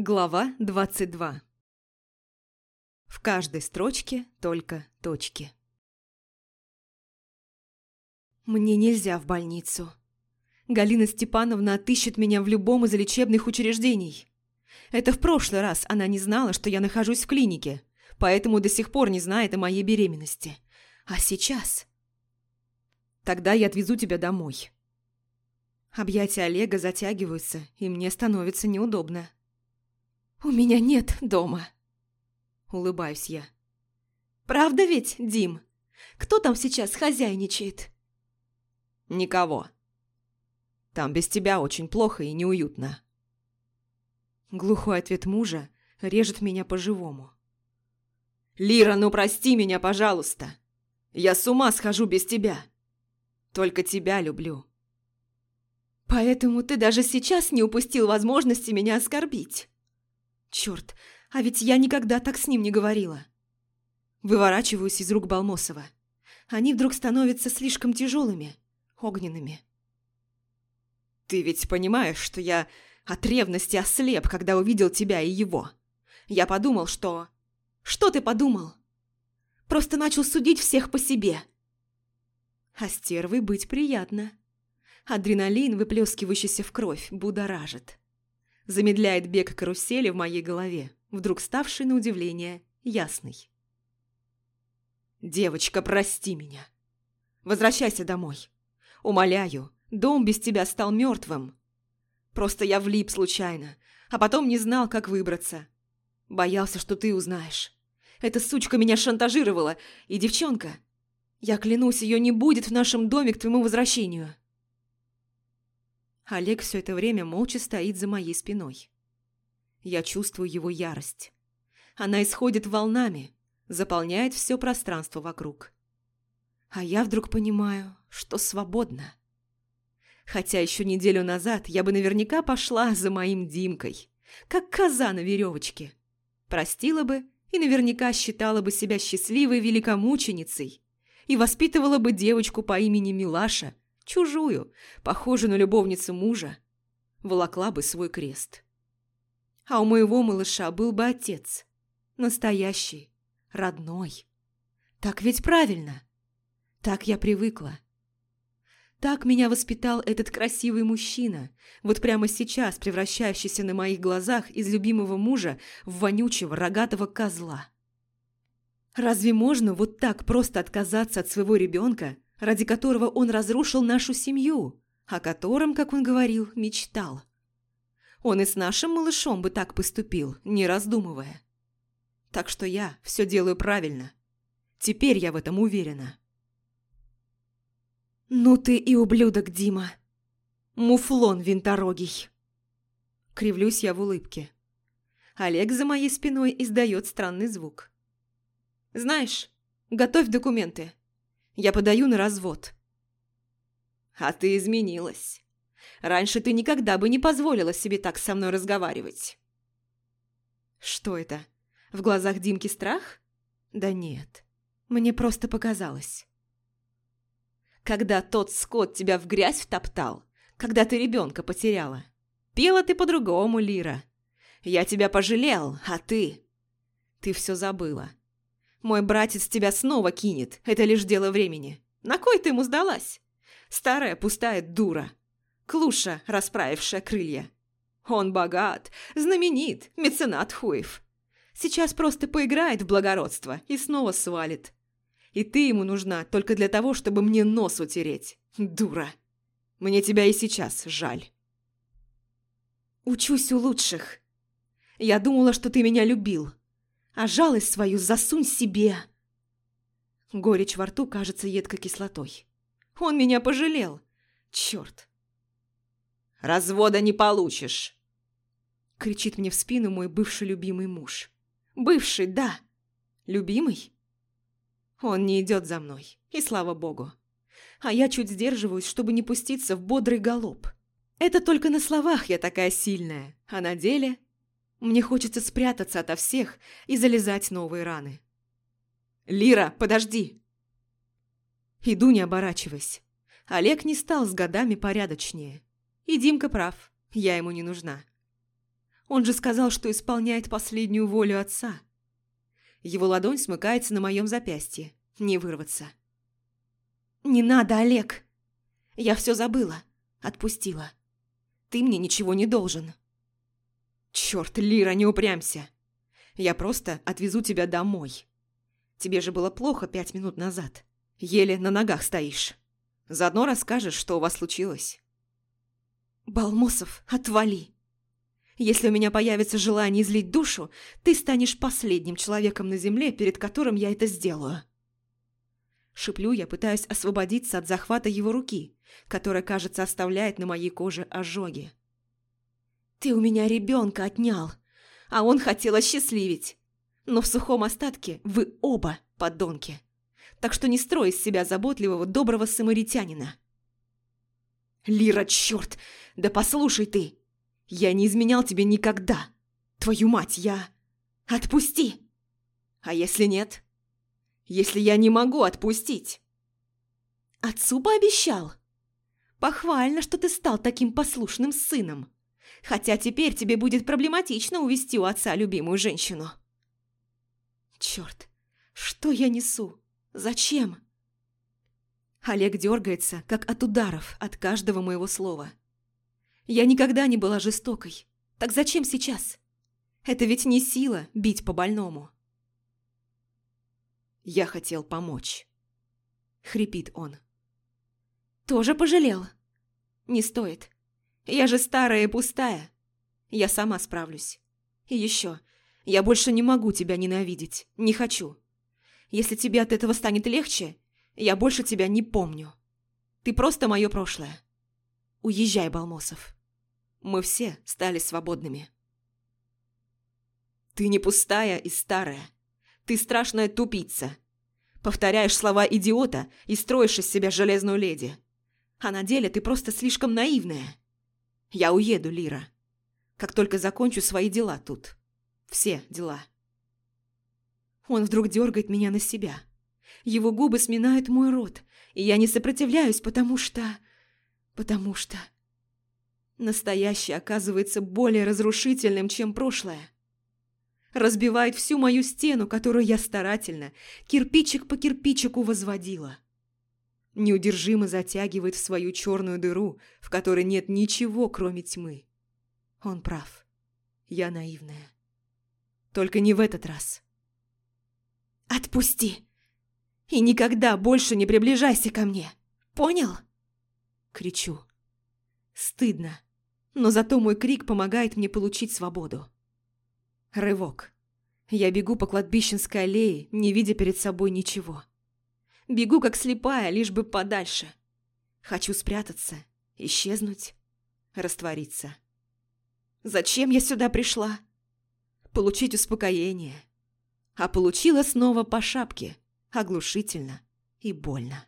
Глава 22 В каждой строчке только точки. Мне нельзя в больницу. Галина Степановна отыщет меня в любом из лечебных учреждений. Это в прошлый раз она не знала, что я нахожусь в клинике, поэтому до сих пор не знает о моей беременности. А сейчас... Тогда я отвезу тебя домой. Объятия Олега затягиваются, и мне становится неудобно. «У меня нет дома», – улыбаюсь я. «Правда ведь, Дим? Кто там сейчас хозяйничает?» «Никого. Там без тебя очень плохо и неуютно». Глухой ответ мужа режет меня по-живому. «Лира, ну прости меня, пожалуйста. Я с ума схожу без тебя. Только тебя люблю». «Поэтому ты даже сейчас не упустил возможности меня оскорбить?» «Черт, а ведь я никогда так с ним не говорила». Выворачиваюсь из рук Балмосова. Они вдруг становятся слишком тяжелыми, огненными. «Ты ведь понимаешь, что я от ревности ослеп, когда увидел тебя и его. Я подумал, что...» «Что ты подумал?» «Просто начал судить всех по себе». А стервой быть приятно. Адреналин, выплескивающийся в кровь, будоражит. Замедляет бег карусели в моей голове, вдруг ставший на удивление ясный. «Девочка, прости меня. Возвращайся домой. Умоляю, дом без тебя стал мертвым. Просто я влип случайно, а потом не знал, как выбраться. Боялся, что ты узнаешь. Эта сучка меня шантажировала, и девчонка... Я клянусь, ее не будет в нашем доме к твоему возвращению». Олег все это время молча стоит за моей спиной. Я чувствую его ярость. Она исходит волнами, заполняет все пространство вокруг. А я вдруг понимаю, что свободна. Хотя еще неделю назад я бы наверняка пошла за моим Димкой, как коза на веревочке. Простила бы и наверняка считала бы себя счастливой великомученицей и воспитывала бы девочку по имени Милаша – чужую, похожую на любовницу мужа, волокла бы свой крест. А у моего малыша был бы отец. Настоящий, родной. Так ведь правильно. Так я привыкла. Так меня воспитал этот красивый мужчина, вот прямо сейчас превращающийся на моих глазах из любимого мужа в вонючего рогатого козла. Разве можно вот так просто отказаться от своего ребенка, ради которого он разрушил нашу семью, о котором, как он говорил, мечтал. Он и с нашим малышом бы так поступил, не раздумывая. Так что я все делаю правильно. Теперь я в этом уверена. «Ну ты и ублюдок, Дима! Муфлон винторогий!» Кривлюсь я в улыбке. Олег за моей спиной издает странный звук. «Знаешь, готовь документы. Я подаю на развод». «А ты изменилась. Раньше ты никогда бы не позволила себе так со мной разговаривать». «Что это? В глазах Димки страх?» «Да нет, мне просто показалось». «Когда тот скот тебя в грязь втоптал, когда ты ребенка потеряла, пела ты по-другому, Лира. Я тебя пожалел, а ты...» «Ты все забыла. Мой братец тебя снова кинет, это лишь дело времени. На кой ты ему сдалась? Старая пустая дура. Клуша, расправившая крылья. Он богат, знаменит, меценат хуев. Сейчас просто поиграет в благородство и снова свалит. И ты ему нужна только для того, чтобы мне нос утереть. Дура. Мне тебя и сейчас жаль. Учусь у лучших. Я думала, что ты меня любил а жалость свою засунь себе. Горечь во рту кажется едкой кислотой. Он меня пожалел. Черт. «Развода не получишь!» Кричит мне в спину мой бывший любимый муж. «Бывший, да! Любимый?» Он не идет за мной, и слава богу. А я чуть сдерживаюсь, чтобы не пуститься в бодрый галоп. Это только на словах я такая сильная, а на деле мне хочется спрятаться ото всех и залезать новые раны. «Лира, подожди!» Иду, не оборачиваясь. Олег не стал с годами порядочнее. И Димка прав, я ему не нужна. Он же сказал, что исполняет последнюю волю отца. Его ладонь смыкается на моем запястье. Не вырваться. «Не надо, Олег! Я все забыла. Отпустила. Ты мне ничего не должен». «Черт, Лира, не упрямься. Я просто отвезу тебя домой. Тебе же было плохо пять минут назад. Еле на ногах стоишь. Заодно расскажешь, что у вас случилось». «Балмосов, отвали!» Если у меня появится желание излить душу, ты станешь последним человеком на земле, перед которым я это сделаю. Шиплю я, пытаюсь освободиться от захвата его руки, которая, кажется, оставляет на моей коже ожоги. Ты у меня ребенка отнял, а он хотел осчастливить. Но в сухом остатке вы оба подонки. Так что не строй из себя заботливого, доброго самаритянина. Лира, черт! Да послушай ты! Я не изменял тебе никогда. Твою мать, я... Отпусти! А если нет? Если я не могу отпустить? Отцу пообещал. Похвально, что ты стал таким послушным сыном. Хотя теперь тебе будет проблематично увести у отца любимую женщину. Черт, что я несу? Зачем? Олег дергается, как от ударов, от каждого моего слова. Я никогда не была жестокой. Так зачем сейчас? Это ведь не сила бить по больному. Я хотел помочь. Хрипит он. Тоже пожалел? Не стоит. Я же старая и пустая. Я сама справлюсь. И еще, я больше не могу тебя ненавидеть. Не хочу. Если тебе от этого станет легче, я больше тебя не помню. Ты просто мое прошлое. Уезжай, Балмосов. Мы все стали свободными. Ты не пустая и старая. Ты страшная тупица. Повторяешь слова идиота и строишь из себя железную леди. А на деле ты просто слишком наивная. Я уеду, Лира. Как только закончу свои дела тут. Все дела. Он вдруг дергает меня на себя. Его губы сминают мой рот, и я не сопротивляюсь, потому что... Потому что... Настоящее оказывается более разрушительным, чем прошлое. Разбивает всю мою стену, которую я старательно, кирпичик по кирпичику возводила. Неудержимо затягивает в свою черную дыру, в которой нет ничего, кроме тьмы. Он прав. Я наивная. Только не в этот раз. «Отпусти! И никогда больше не приближайся ко мне! Понял?» Кричу. Стыдно но зато мой крик помогает мне получить свободу. Рывок. Я бегу по кладбищенской аллее, не видя перед собой ничего. Бегу как слепая, лишь бы подальше. Хочу спрятаться, исчезнуть, раствориться. Зачем я сюда пришла? Получить успокоение. А получила снова по шапке, оглушительно и больно.